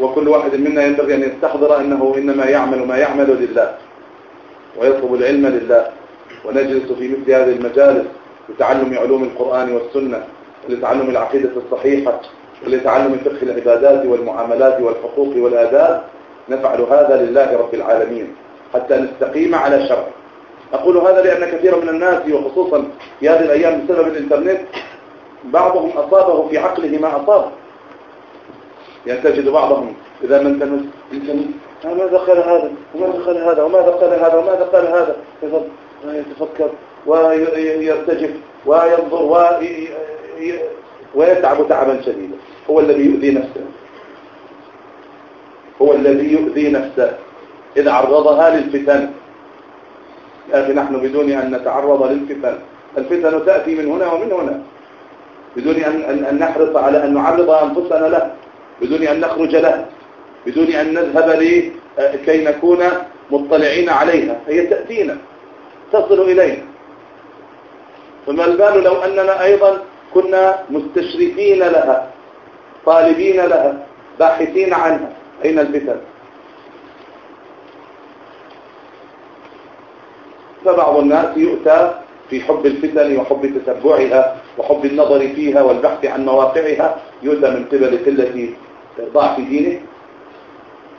وكل واحد منا ينبغي أن يستحضر أنه إنما يعمل ما يعمل لله ويطلب العلم لله ونجلس في مثل هذه المجالس لتعلم علوم القرآن والسنة ولتعلم العقيدة الصحيحة ولتعلم فقه العبادات والمعاملات والحقوق والآداب. نفعل هذا لله رب العالمين حتى نستقيم على شرع أقول هذا لأن كثيرا من الناس وخصوصا في هذه الأيام بسبب الإنترنت بعضهم أصابه في عقله ما أصاب. يعني تجد بعضهم إذا من تمس ماذا قال هذا؟ وماذا قال هذا؟ وماذا قال هذا؟ وماذا قال هذا؟ يتفكر ويرتجف وينظر ويتعب تعبا شديدا. هو الذي يؤذي نفسه. هو الذي يؤذي نفسه. إذا عرضها للفتن. أخي نحن بدون أن نتعرض للفتن. الفتن تأتي من هنا ومن هنا. بدون أن, أن نحرص على أن نعرض أنفسنا له. بدون أن نخرج له بدون أن نذهب لي كي نكون مطلعين عليها. هي تأتينا تصل إلينا. فما البال لو أننا أيضا كنا مستشرفين لها طالبين لها باحثين عنها. أين الفتن؟ فبعض الناس يؤتى في حب الفتن وحب تتبعها وحب النظر فيها والبحث عن مواقعها يؤتى من قبل قلة ضعف دينه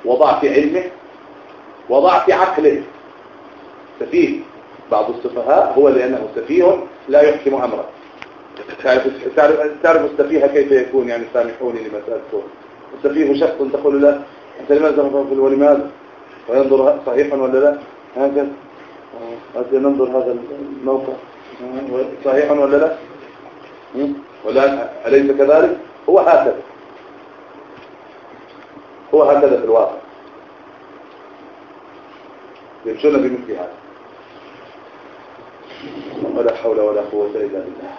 وضعف علمه وضعف عقله. سفيه بعض السفهاء هو لأنه سفيه لا يحكم أمره. تعرف, تعرف, السفيه كيف يكون يعني سامحوني لما سألته السفيه شخص تقول له أنت لماذا تقول ولماذا؟ وينظر صحيحا ولا لا؟ هكذا هذا ننظر هذا الموقع صحيحا ولا لا؟ ولا أليس كذلك؟ هو هكذا. هو هكذا في الواقع. يمشون بمثل هذا. ولا حول ولا قوة إلا بالله.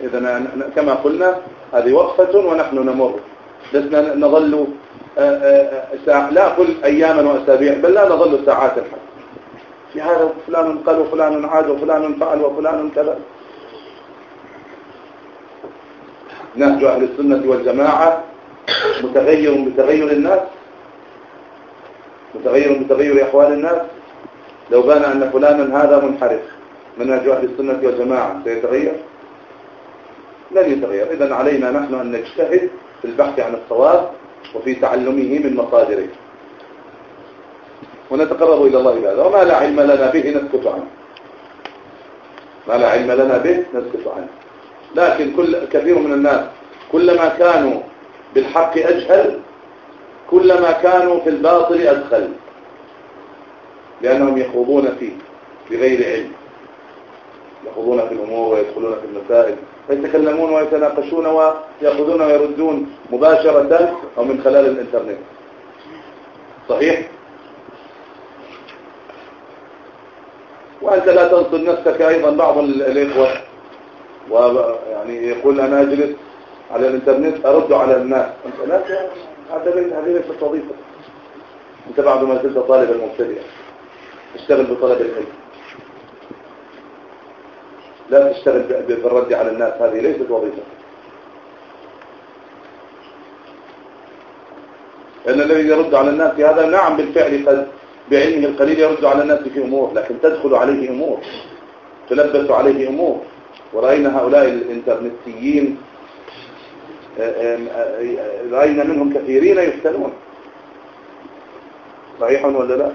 إذا كما قلنا هذه وقفة ونحن نمر. لسنا نظل آه، آه، لا أقول أياما وأسابيع بل لا نظل ساعات الحق في هذا فلان قال وفلان عاد وفلان فعل وفلان كذا. نهج أهل السنة والجماعة متغير بتغير الناس؟ متغير بتغير أحوال الناس؟ لو بان أن فلانا هذا منحرف منهج أهل السنة والجماعة سيتغير؟ لن يتغير. إذا علينا نحن أن نجتهد في البحث عن الصواب وفي تعلمه من مصادره. ونتقرب إلى الله بهذا. وما لا علم لنا به نسكت عنه. ما لا علم لنا به نسكت عنه. لكن كل كثير من الناس كلما كانوا بالحق أجهل كلما كانوا في الباطل أدخل لأنهم يخوضون فيه بغير علم يخوضون في الأمور ويدخلون في المسائل فيتكلمون ويتناقشون ويأخذون ويردون مباشرة أو من خلال الإنترنت صحيح؟ وأنت لا تنصر نفسك أيضا بعض الإخوة ويعني يقول أنا أجلس على الإنترنت أرد على الناس. أنت لا هذه ليست وظيفة. أنت بعد ما زلت طالبا مبتدئا اشتغل بطلب العلم. لا تشتغل بالرد على الناس. هذه ليست وظيفة. لأن الذي يرد على الناس هذا نعم بالفعل قد بعلمه القليل يرد على الناس في أمور لكن تدخل عليه أمور تلبس عليه أمور. ورأينا هؤلاء الإنترنتيين رأينا منهم كثيرين يفتنون. صحيح ولا لا؟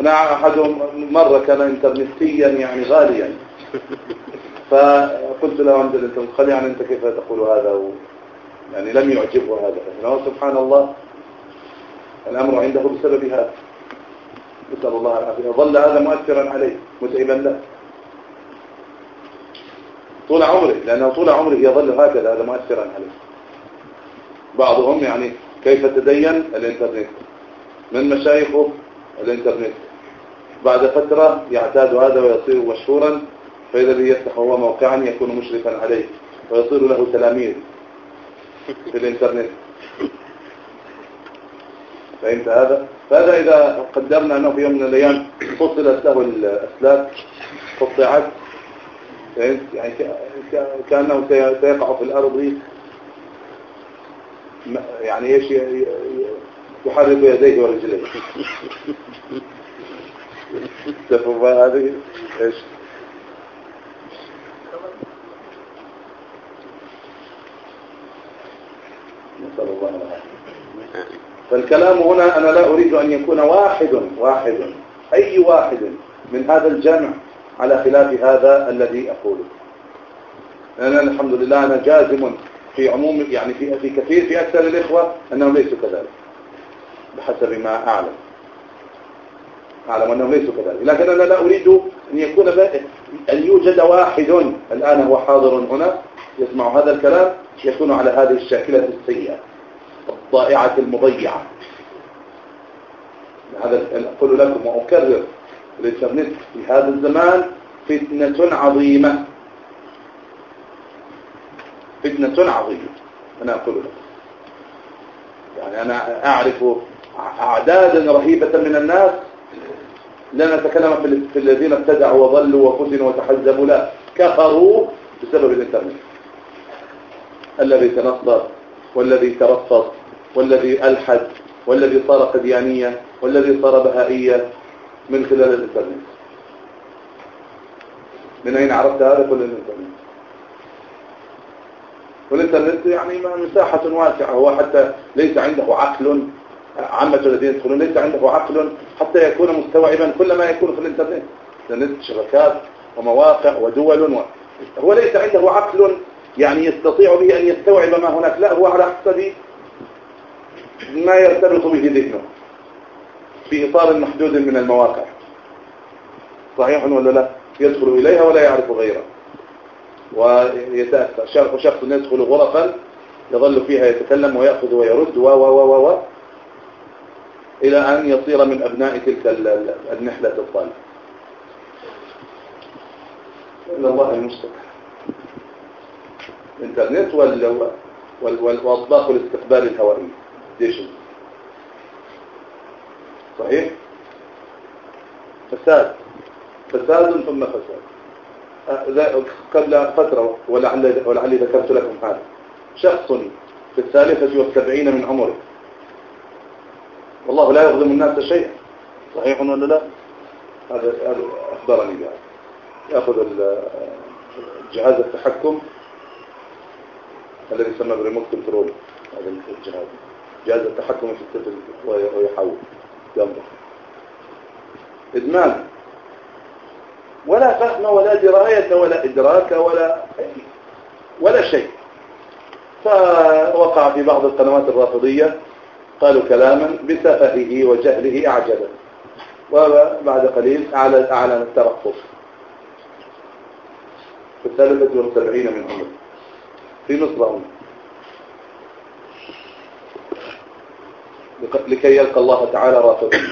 أنا أحدهم مرة كان انترنتيا يعني غاليا. فقلت له عند الانترنت يعني أنت كيف تقول هذا؟ و... يعني لم يعجبه هذا. فإنه سبحان الله الأمر عنده بسبب هذا. نسأل الله العافية. ظل هذا مؤثرا عليه متعبا له. طول عمره لأنه طول عمره يظل هكذا هذا مؤثرا عليه. بعضهم يعني كيف تدين الإنترنت؟ من مشايخه الإنترنت. بعد فترة يعتاد هذا ويصير مشهورا فإذا الذي يفتح هو موقعا يكون مشرفا عليه ويصير له تلاميذ في الإنترنت. فهمت هذا؟ فهذا إذا قدرنا أنه في يوم من الأيام فصلت له الأسلاك قطعت. يعني كأنه سيقع في الأرض. يعني إيش يحرك يديه ورجليه. تفهم هذه إيش. فالكلام هنا أنا لا أريد أن يكون واحد واحد أي واحد من هذا الجمع. على خلاف هذا الذي أقوله. أنا الحمد لله أنا جازم في عموم يعني في في كثير في أكثر الإخوة أنهم ليسوا كذلك بحسب ما أعلم. أعلم أنهم ليسوا كذلك. لكن أنا لا أريد أن يكون أن يوجد واحد الآن هو حاضر هنا يسمع هذا الكلام يكون على هذه الشاكلة السيئة الضائعة المضيعة. هذا أقول لكم وأكرر. الإنترنت في هذا الزمان فتنة عظيمة. فتنة عظيمة أنا أقول لكم يعني أنا أعرف أعدادا رهيبة من الناس. لا نتكلم في الذين ابتدعوا وضلوا وفتنوا وتحزبوا لا. كفروا بسبب الإنترنت. الذي تنصر والذي ترفض والذي ألحد والذي صار قديانية والذي صار بهائية من خلال الإنترنت. من أين عرفت هذا؟ كل الإنترنت. والإنترنت يعني مساحة واسعة هو حتى ليس عنده عقل عامة الذين يدخلون ليس عنده عقل حتى يكون مستوعبا كل ما يكون في الإنترنت الإنترنت شبكات ومواقع ودول و... هو ليس عنده عقل يعني يستطيع به أن يستوعب ما هناك لا هو على حسب ما يرتبط به ذهنه. في إطار محدود من المواقع. صحيح ولا لا؟ يدخل إليها ولا يعرف غيرها. ويتأثر. شخص يدخل غرفا يظل فيها يتكلم ويأخذ ويرد و و و و إلى أن يصير من أبناء تلك النحلة الطالبة. إلا الله المستقر الإنترنت وأطباق الاستقبال الهوائي. ديشن صحيح؟ فساد. فساد ثم فساد. قبل فترة ولعل ولعلي ذكرت لكم هذا شخص في الثالثة والسبعين من عمره. والله لا يظلم الناس شيئا. صحيح ولا لا؟ هذا أخبرني بهذا. يأخذ جهاز التحكم الذي يسمى ب remote control. هذا الجهاز. جهاز التحكم في الطفل ويحول ينظر إدمان. ولا فهم ولا دراية ولا إدراك ولا ولا شيء. فوقع في بعض القنوات الرافضية قالوا كلاما بسفهه وجهله أعجبه وبعد قليل أعلن الترقص. في الثالثة والسبعين من عمره في مصر لكي يلقى الله تعالى رافضين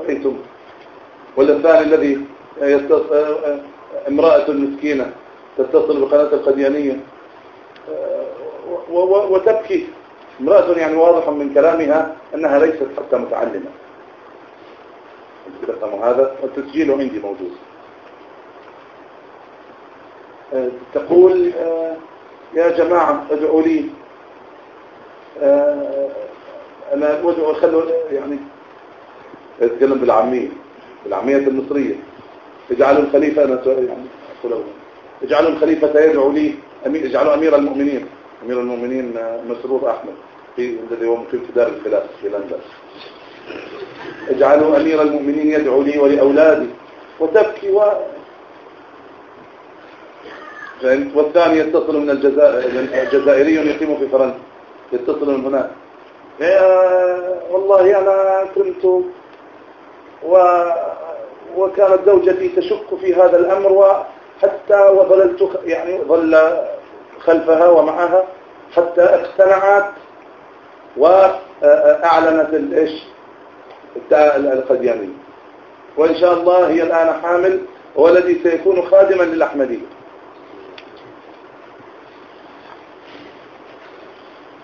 رأيتم ولا الذي امرأة مسكينة تتصل بقناة القديانية وتبكي. امرأة يعني واضح من كلامها أنها ليست حتى متعلمة. هذا؟ والتسجيل عندي موجود. تقول يا جماعة ادعوا لي أنا أدعو خلوا يعني أتكلم بالعامية بالعامية المصرية. اجعلوا الخليفة أنا يعني أقول اجعلوا الخليفة يدعو لي اجعلوا أمير المؤمنين. أمير المؤمنين مسرور أحمد في الذي هو مقيم في دار الخلاف في لندن. اجعلوا أمير المؤمنين يدعو لي ولأولادي. وتبكي و والثاني يتصل من الجزائر جزائري يقيم في فرنسا. يتصل من هناك والله أنا كنت و وكانت زوجتي تشك في هذا الأمر وحتى وظللت يعني ظل خلفها ومعها حتى اقتنعت وأعلنت الإيش القديانية وإن شاء الله هي الآن حامل ولدي سيكون خادما للأحمدية.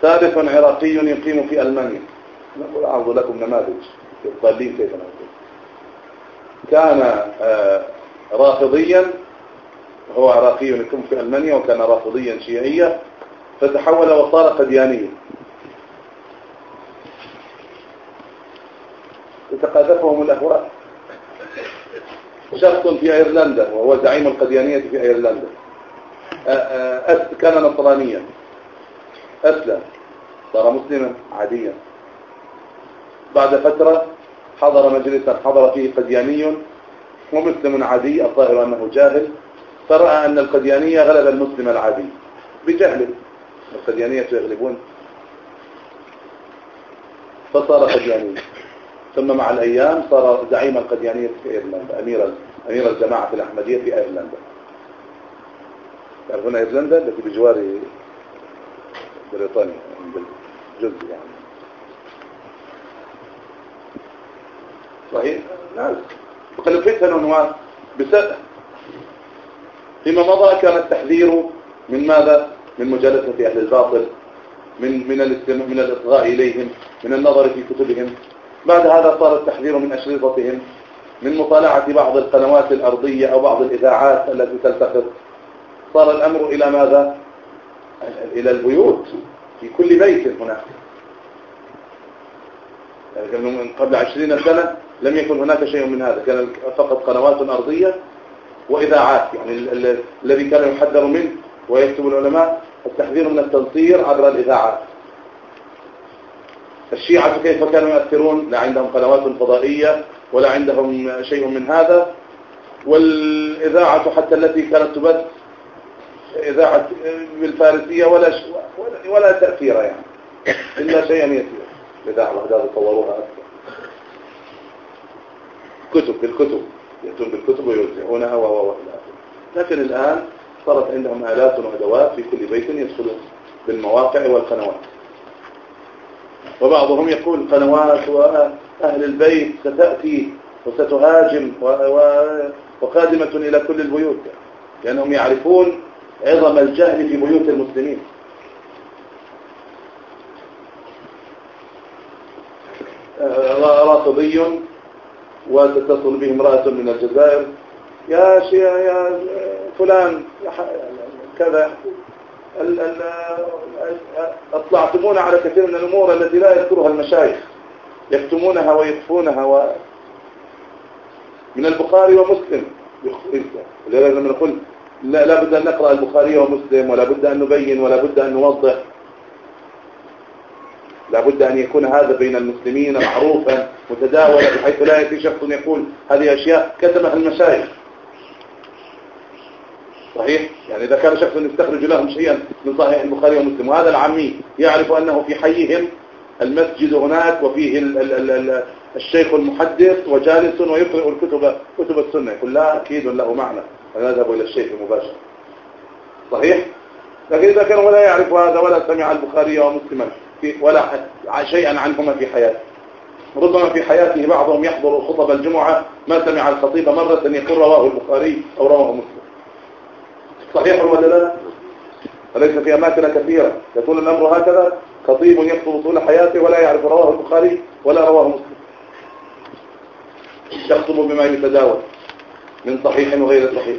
ثالث عراقي يقيم في ألمانيا. نقول أعرض لكم نماذج. الضالين كيف نقول. كان رافضيا هو عراقي يكون في ألمانيا وكان رافضيا شيعيا فتحول وصار قديانيا. تتقاذفهم الأهواء. شخص في أيرلندا وهو زعيم القديانية في أيرلندا. كان نصرانيا. أسلم. صار مسلما عاديا. بعد فترة حضر مجلسا حضر فيه قدياني. ومسلم عادي الظاهر أنه جاهل. فرأى أن القديانية غلب المسلم العادي. بجهل. القديانية يغلبون. فصار قديانيا ثم مع الأيام صار زعيم القديانية في إيرلندا أمير أمير الجماعة الأحمدية في إيرلندا. تعرفون إيرلندا؟ التي بجوار بريطانيا جزء يعني. صحيح؟ نعم. وقد الفتن بسبب فيما مضى كان التحذير من ماذا؟ من مجالسة أهل الباطل من من من الإصغاء إليهم من النظر في كتبهم. بعد هذا صار التحذير من أشرطتهم من مطالعة بعض القنوات الأرضية أو بعض الإذاعات التي تلتقط. صار الأمر إلى ماذا؟ إلى البيوت في كل بيت هناك. يعني من قبل عشرين سنة لم يكن هناك شيء من هذا كان فقط قنوات أرضية وإذاعات يعني الذي كان يحذر منه ويكتب العلماء التحذير من التنصير عبر الإذاعات. الشيعة كيف كانوا يؤثرون؟ لا عندهم قنوات فضائية ولا عندهم شيء من هذا. والإذاعة حتى التي كانت تبث إذاعة بالفارسية ولا ولا تأثير يعني. إلا شيئا يسير. الإذاعة الأحداث صوروها أكثر. كتب بالكتب. يأتون بالكتب ويوزعونها و لكن الآن صارت عندهم آلات وأدوات في كل بيت يدخلون بالمواقع والقنوات. وبعضهم يقول قنوات وأهل البيت ستأتي وستهاجم وقادمة إلى كل البيوت. لأنهم يعرفون عظم الجهل في بيوت المسلمين. رافضي وتتصل به امرأة من الجزائر. يا شيخ يا فلان كذا. أطلعتمونا على كثير من الأمور التي لا يذكرها المشايخ. يكتمونها ويخفونها و... من البخاري ومسلم. لازم نقول لا, لا بد أن نقرأ البخاري ومسلم ولا بد أن نبين ولا بد أن نوضح. لا بد أن يكون هذا بين المسلمين معروفا متداولا بحيث لا يأتي شخص يقول هذه أشياء كتمها المشايخ صحيح؟ يعني إذا كان شخص يستخرج لهم شيئا من صحيح البخاري ومسلم وهذا العمي يعرف أنه في حيهم المسجد هناك وفيه الشيخ المحدث وجالس ويقرأ الكتب كتب السنة. لا أكيد له معنى. فنذهب إلى الشيخ مباشرة صحيح؟ لكن إذا كان ولا يعرف هذا ولا سمع البخاري ومسلما ولا شيئا عنهما في حياته. ربما في حياته بعضهم يحضر خطب الجمعة ما سمع الخطيب مرة يقول رواه البخاري أو رواه مسلم. صحيح ولا لا؟ وليس في أماكن كثيرة؟ يكون الأمر هكذا خطيب يخطب طول حياته ولا يعرف رواه البخاري ولا رواه مسلم. يخطب بما يتداول من صحيح وغير صحيح.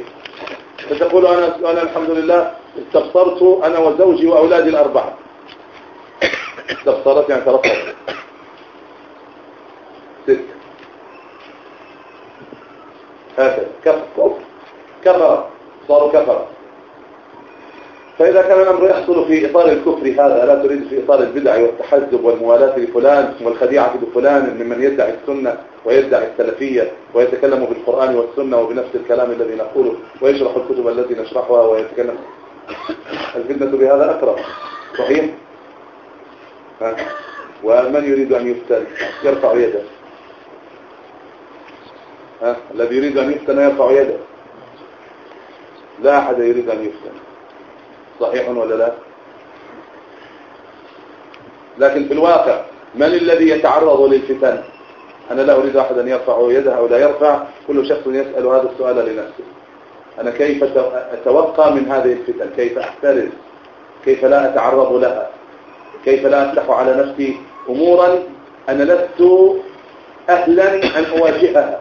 فتقول أنا, أنا الحمد لله استبصرت أنا وزوجي وأولادي الأربعة. استبصرت يعني ترفضت ست. هكذا كفر كفر. صاروا كفر. فإذا كان الأمر يحصل في إطار الكفر هذا لا تريد في إطار البدع والتحزب والموالاة لفلان والخديعة بفلان ممن يدعي السنة ويدعي السلفية ويتكلم بالقرآن والسنة وبنفس الكلام الذي نقوله ويشرح الكتب التي نشرحها ويتكلم. الفتنة بهذا أكرم. صحيح؟ ها؟ ومن يريد أن يفتن؟ يرفع يده. ها؟ الذي يريد أن يفتن يرفع يده. لا أحد يريد أن يفتن. صحيح ولا لا؟ لكن في الواقع من الذي يتعرض للفتن؟ أنا لا أريد أحد أن يرفع يده أو لا يرفع كل شخص يسأل هذا السؤال لنفسه. أنا كيف أتوقع من هذه الفتن؟ كيف أحترز؟ كيف لا أتعرض لها؟ كيف لا أفتح على نفسي أمورا أنا لست أهلا أن أواجهها؟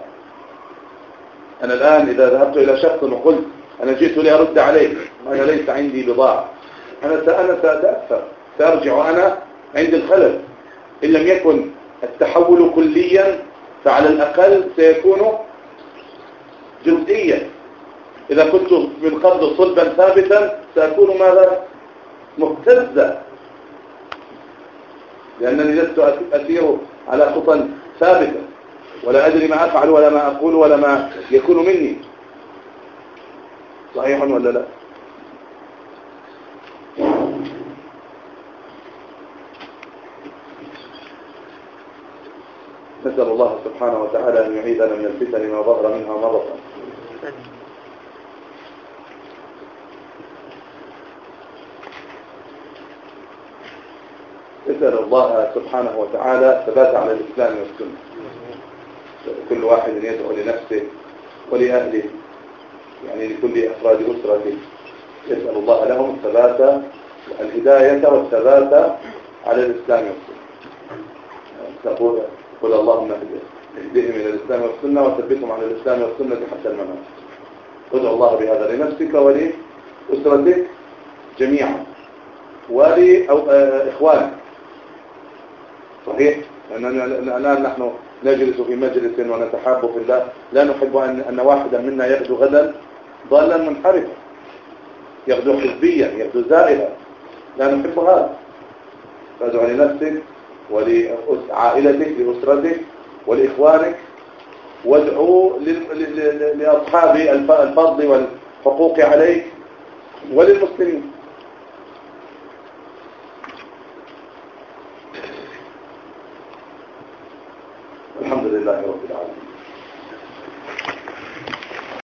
أنا الآن إذا ذهبت إلى شخص وقلت أنا جئت لأرد عليك أنا ليس عندي بضاعة. أنا أنا سأتأثر. سأرجع أنا عند الخلل. إن لم يكن التحول كليا فعلى الأقل سيكون جزئيا إذا كنت من قبل صلبا ثابتا سأكون ماذا؟ مهتزا. لأنني لست أسير على خطى ثابتة ولا أدري ما أفعل ولا ما أقول ولا ما يكون مني. صحيح ولا لا؟ نسأل الله سبحانه وتعالى أن يعيذنا من الفتن ما ظهر منها مرة نسأل الله سبحانه وتعالى ثبات على الإسلام والسنة. كل واحد يدعو لنفسه ولأهله يعني لكل أفراد أسرته. يسأل الله لهم الثبات الهداية والثبات على الإسلام والسنة. قل اللهم اهدهم إلى الإسلام والسنة وثبتهم على الإسلام والسنة حتى الممات. ادعو الله بهذا لنفسك ولأسرتك جميعا. ولإخوانك صحيح؟ لأننا الآن نحن نجلس في مجلس ونتحاب في الله. لا نحب أن واحدا منا يغدو غدا ضالا منحرفا. يغدو حزبيا يغدو زائلا لا نحب هذا. فادعو لنفسك ولعائلتك لأسرتك ولإخوانك. وادعو لأصحاب الفضل والحقوق عليك. وللمسلمين.